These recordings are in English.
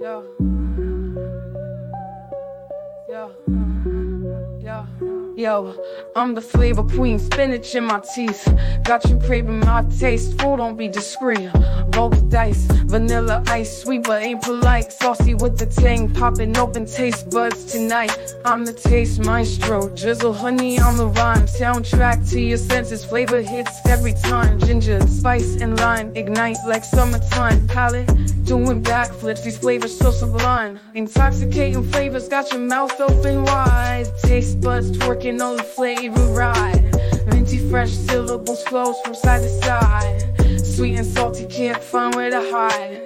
Yeah. Yeah. Yeah. I'm the flavor queen, spinach in my teeth. Got you craving my taste, food don't be discreet. Roll the dice, vanilla ice, sweet but ain't polite. Saucy with the tang, popping open taste buds tonight. I'm the taste maestro, drizzle honey on the rhyme. Soundtrack to your senses, flavor hits every time. Ginger, spice, and lime ignite like summertime. Palate doing backflips, these flavors so sublime. Intoxicating flavors got your mouth open wide. Taste buds twerking on the flavor ride. Minty fresh syllables flows from side to side. Sweet and salty, can't find where to hide.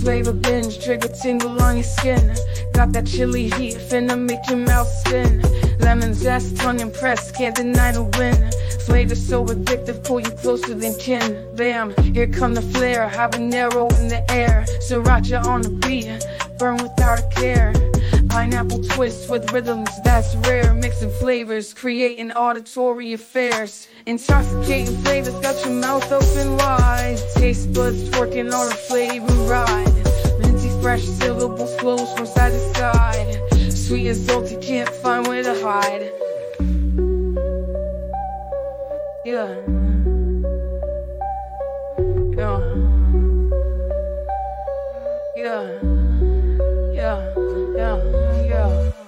Flavor binge, trigger tingle on your skin. Got that chili heat, finna make your mouth spin. Lemon zest, tongue impressed, can't deny the win. Flavor so addictive, pull you closer than kin. Bam, here come the flare, habanero in the air. Sriracha on the beat, burn without a care. Pineapple twist with rhythms that's rare, mixing flavors, creating auditory affairs. Intoxicating flavors, got your mouth open wide. Taste buds twerking on a flavor ride. Minty fresh syllables flows from side to side. Sweet and salty, can't find where to hide. Yeah. Yeah. Yeah yeah, yeah, yeah.